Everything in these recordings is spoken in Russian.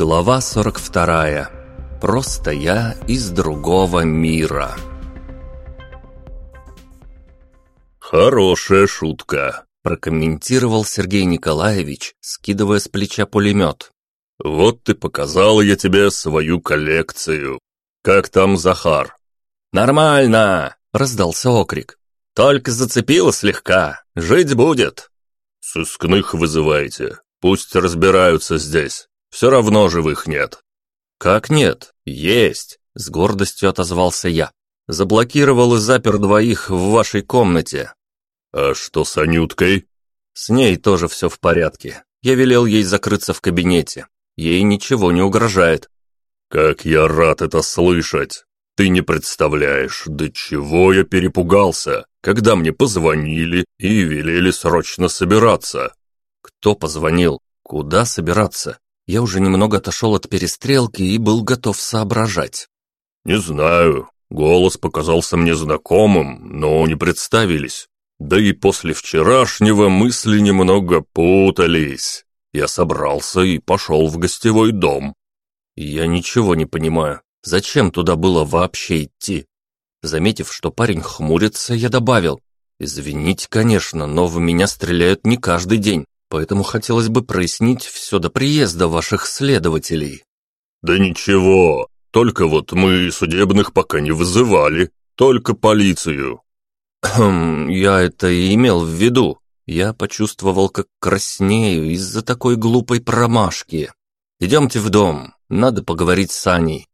Глава 42. Просто я из другого мира. «Хорошая шутка», – прокомментировал Сергей Николаевич, скидывая с плеча пулемет. «Вот ты показал я тебе свою коллекцию. Как там Захар?» «Нормально!» – раздался окрик. «Только зацепило слегка. Жить будет!» «Сыскных вызывайте. Пусть разбираются здесь. Все равно живых нет». «Как нет? Есть!» – с гордостью отозвался я. «Заблокировал и запер двоих в вашей комнате». «А что с Анюткой?» «С ней тоже все в порядке. Я велел ей закрыться в кабинете. Ей ничего не угрожает». «Как я рад это слышать! Ты не представляешь, до чего я перепугался, когда мне позвонили и велели срочно собираться». «Кто позвонил? Куда собираться? Я уже немного отошел от перестрелки и был готов соображать. «Не знаю. Голос показался мне знакомым, но не представились. Да и после вчерашнего мысли немного путались. Я собрался и пошел в гостевой дом». «Я ничего не понимаю. Зачем туда было вообще идти?» Заметив, что парень хмурится, я добавил. «Извините, конечно, но в меня стреляют не каждый день поэтому хотелось бы прояснить все до приезда ваших следователей». «Да ничего, только вот мы судебных пока не вызывали, только полицию». «Хм, я это и имел в виду. Я почувствовал, как краснею из-за такой глупой промашки. Идемте в дом, надо поговорить с Аней».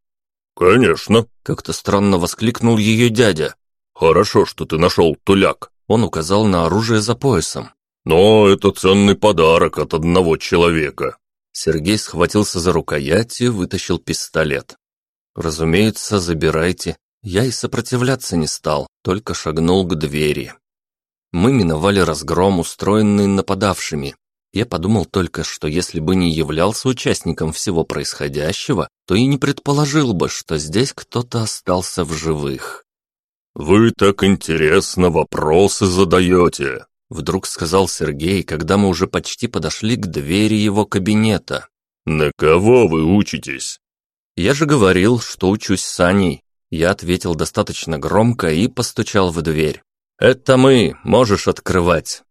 «Конечно», — как-то странно воскликнул ее дядя. «Хорошо, что ты нашел туляк». Он указал на оружие за поясом. Но это ценный подарок от одного человека. Сергей схватился за рукоять и вытащил пистолет. Разумеется, забирайте. Я и сопротивляться не стал, только шагнул к двери. Мы миновали разгром, устроенный нападавшими. Я подумал только, что если бы не являлся участником всего происходящего, то и не предположил бы, что здесь кто-то остался в живых. «Вы так интересно вопросы задаете», Вдруг сказал Сергей, когда мы уже почти подошли к двери его кабинета. «На кого вы учитесь?» «Я же говорил, что учусь с Аней». Я ответил достаточно громко и постучал в дверь. «Это мы, можешь открывать».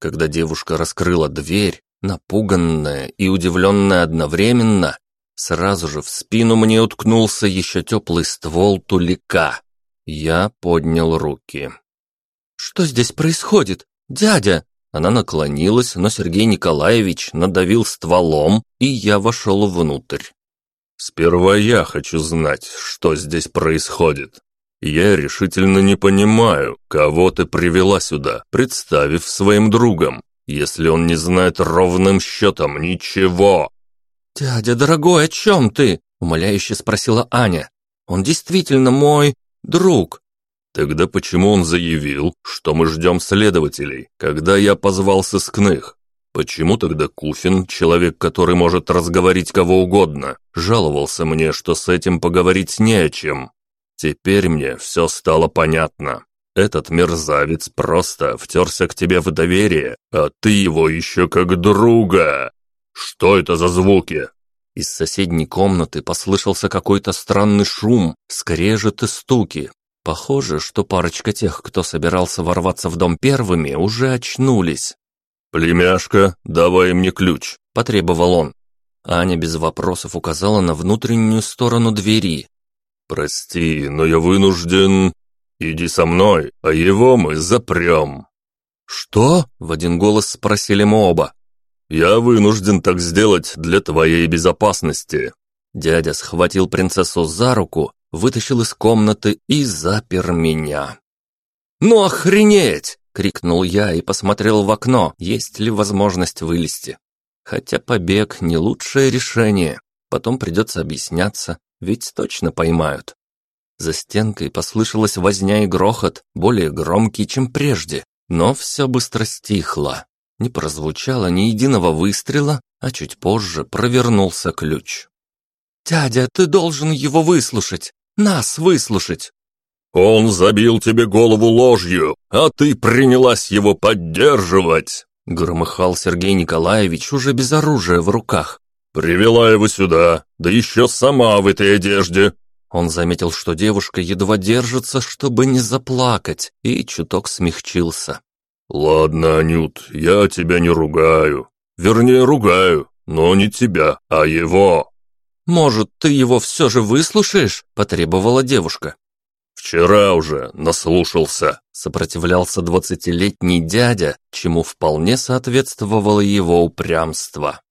Когда девушка раскрыла дверь, напуганная и удивленная одновременно, сразу же в спину мне уткнулся еще теплый ствол тулика. Я поднял руки. «Что здесь происходит?» «Дядя!» Она наклонилась, но Сергей Николаевич надавил стволом, и я вошел внутрь. «Сперва я хочу знать, что здесь происходит. Я решительно не понимаю, кого ты привела сюда, представив своим другом, если он не знает ровным счетом ничего». «Дядя, дорогой, о чем ты?» – умоляюще спросила Аня. «Он действительно мой друг. Тогда почему он заявил, что мы ждем следователей, когда я позвал сыскных? Почему тогда Куфин, человек, который может разговорить кого угодно, жаловался мне, что с этим поговорить не о чем? Теперь мне все стало понятно. Этот мерзавец просто втерся к тебе в доверие, а ты его еще как друга. Что это за звуки? Из соседней комнаты послышался какой-то странный шум, скрежет и стуки. Похоже, что парочка тех, кто собирался ворваться в дом первыми, уже очнулись. «Племяшка, давай мне ключ», – потребовал он. Аня без вопросов указала на внутреннюю сторону двери. «Прости, но я вынужден... Иди со мной, а его мы запрем». «Что?» – в один голос спросили мы оба. «Я вынужден так сделать для твоей безопасности». Дядя схватил принцессу за руку вытащил из комнаты и запер меня. «Ну охренеть!» — крикнул я и посмотрел в окно, есть ли возможность вылезти. Хотя побег не лучшее решение, потом придется объясняться, ведь точно поймают. За стенкой послышалась возня и грохот, более громкий, чем прежде, но все быстро стихло. Не прозвучало ни единого выстрела, а чуть позже провернулся ключ. «Дядя, ты должен его выслушать! Нас выслушать!» «Он забил тебе голову ложью, а ты принялась его поддерживать!» Громыхал Сергей Николаевич уже без оружия в руках. Привела его сюда, да еще сама в этой одежде. Он заметил, что девушка едва держится, чтобы не заплакать, и чуток смягчился. «Ладно, Анют, я тебя не ругаю. Вернее, ругаю, но не тебя, а его». «Может, ты его все же выслушаешь?» – потребовала девушка. «Вчера уже наслушался», – сопротивлялся двадцатилетний дядя, чему вполне соответствовало его упрямство.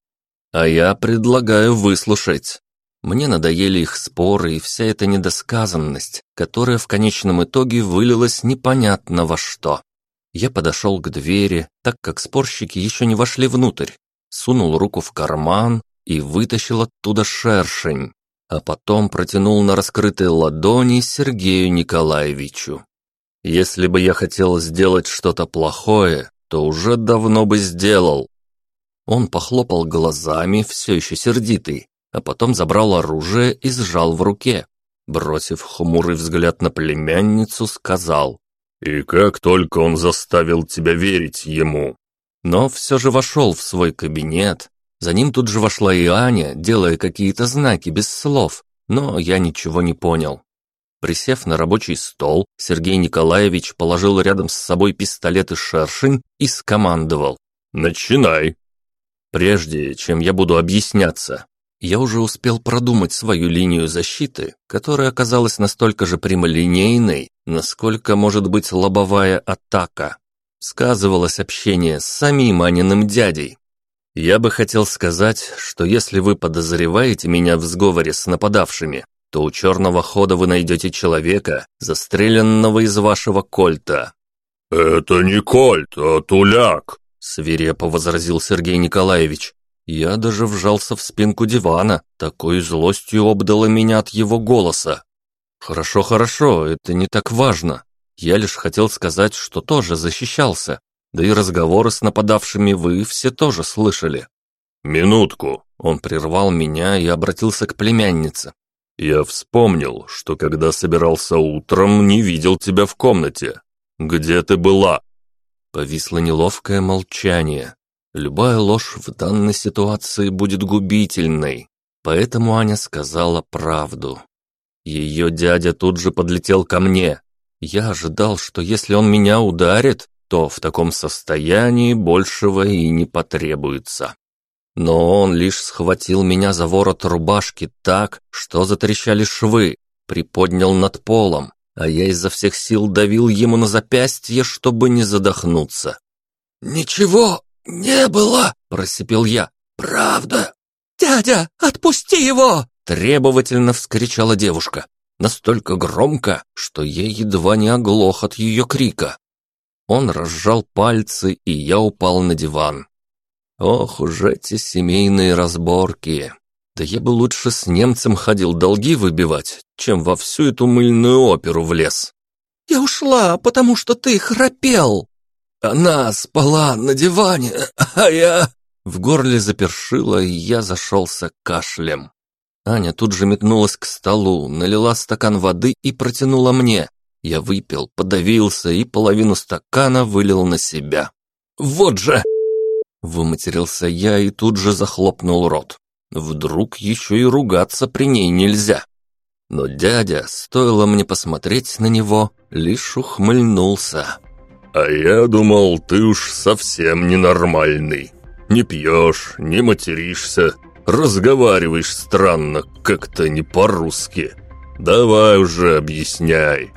«А я предлагаю выслушать. Мне надоели их споры и вся эта недосказанность, которая в конечном итоге вылилась непонятно во что. Я подошел к двери, так как спорщики еще не вошли внутрь, сунул руку в карман и вытащил оттуда шершень, а потом протянул на раскрытой ладони Сергею Николаевичу. Если бы я хотел сделать что-то плохое, то уже давно бы сделал. Он похлопал глазами, все еще сердитый, а потом забрал оружие и сжал в руке. Бросив хмурый взгляд на племянницу, сказал «И как только он заставил тебя верить ему?» Но все же вошел в свой кабинет. За ним тут же вошла и Аня, делая какие-то знаки без слов, но я ничего не понял. Присев на рабочий стол, Сергей Николаевич положил рядом с собой пистолет и шершень и скомандовал «Начинай!». Прежде чем я буду объясняться, я уже успел продумать свою линию защиты, которая оказалась настолько же прямолинейной, насколько может быть лобовая атака. Сказывалось общение с самим Аниным дядей. Я бы хотел сказать, что если вы подозреваете меня в сговоре с нападавшими, то у черного хода вы найдете человека, застреленного из вашего кольта». «Это не кольт, а туляк», — свирепо возразил Сергей Николаевич. Я даже вжался в спинку дивана, такой злостью обдало меня от его голоса. «Хорошо, хорошо, это не так важно. Я лишь хотел сказать, что тоже защищался. Да и разговоры с нападавшими вы все тоже слышали». «Минутку!» Он прервал меня и обратился к племяннице. «Я вспомнил, что когда собирался утром, не видел тебя в комнате. Где ты была?» Повисло неловкое молчание. Любая ложь в данной ситуации будет губительной, поэтому Аня сказала правду. Ее дядя тут же подлетел ко мне. Я ожидал, что если он меня ударит, то в таком состоянии большего и не потребуется. Но он лишь схватил меня за ворот рубашки так, что затрещали швы, приподнял над полом, а я изо всех сил давил ему на запястье, чтобы не задохнуться. «Ничего «Не было!» – просипел я. «Правда!» «Дядя, отпусти его!» – требовательно вскричала девушка. Настолько громко, что я едва не оглох от ее крика. Он разжал пальцы, и я упал на диван. Ох уж эти семейные разборки. Да я бы лучше с немцем ходил долги выбивать, чем во всю эту мыльную оперу влез. «Я ушла, потому что ты храпел!» Она спала на диване, а я...» В горле запершило, и я зашелся кашлем. Аня тут же метнулась к столу, налила стакан воды и протянула мне. Я выпил, подавился и половину стакана вылил на себя. «Вот же!» Выматерился я и тут же захлопнул рот. Вдруг еще и ругаться при ней нельзя. Но дядя, стоило мне посмотреть на него, лишь ухмыльнулся. «А я думал, ты уж совсем ненормальный. Не пьешь, не материшься, разговариваешь странно, как-то не по-русски. Давай уже объясняй».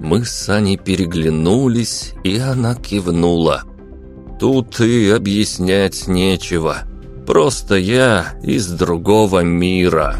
Мы с Аней переглянулись, и она кивнула. «Тут и объяснять нечего. Просто я из другого мира».